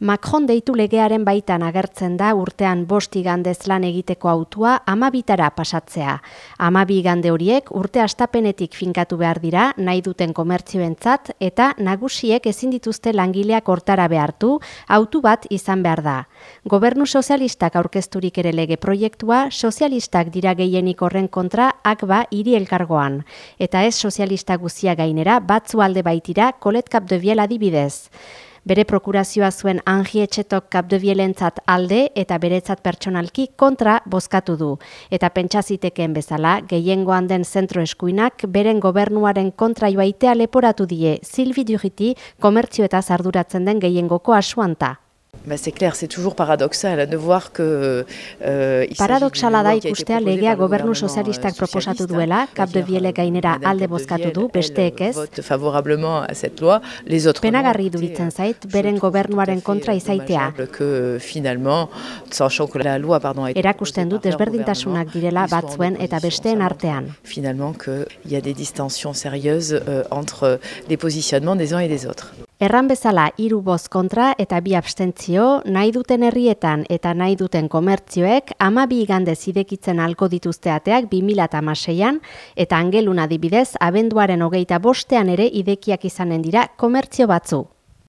Macron deitu legearen baitan agertzen da urtean bosti gandez lan egiteko autua amabitara pasatzea. Amabi gande horiek urte astapenetik finkatu behar dira nahi duten komertzioentzat eta nagusiek ezin dituzte langileak hortara behartu, autu bat izan behar da. Gobernu sozialistak aurkezturik ere lege proiektua, sozialistak dira gehienik horren kontra akba hiri elkargoan. Eta ez sozialistak guzia gainera batzu alde baitira koletkap de biel adibidez. Bere prokurazioa zuen Angie kapdebielentzat alde eta beretzat pertsonalki kontra bozkatu du. Eta pentsaziteken bezala, gehiengoan den zentro eskuinak beren gobernuaren kontra joaitea leporatu die Silvi Duriti komertzio eta zarduratzen den gehiengoko asuanta. Ba, c'est clair, c'est toujours paradoxal de voir que euh, Paradoxala da ikustea legea gobernu sozialistak proposatu duela, Cap de Viele gainera alde bozkatu du, besteek ez. favorablement à cette loi, les autres Penagarri duritzen zait beren gobernuaren kontra izaitea. Que finalement, sachant que la loi pardon Erakusten dut desberdintasunak direla batzuen eta besteen artean. Finalement que il y a des distensions sérieuses euh, entre les positionnements des uns et des autres. Erran bezala hiru boz kontra eta bi abstentzio, nahi duten herrietan eta nahi duten komertzioek amabi igande zidekitzen alko dituzteateak 2006an eta angelun adibidez abenduaren hogeita bostean ere idekiak izanen dira komertzio batzu.